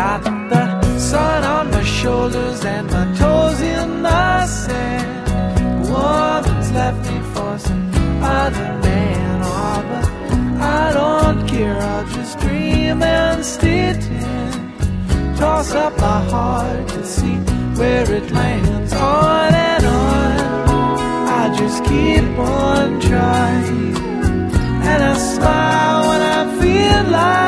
Got the sun on my shoulders and my toes in the sand. Woman's left me for some other man. Oh, but I don't care, I'll just dream and tin. Toss up my heart to see where it lands. On and on, I just keep on trying. And I smile when I feel like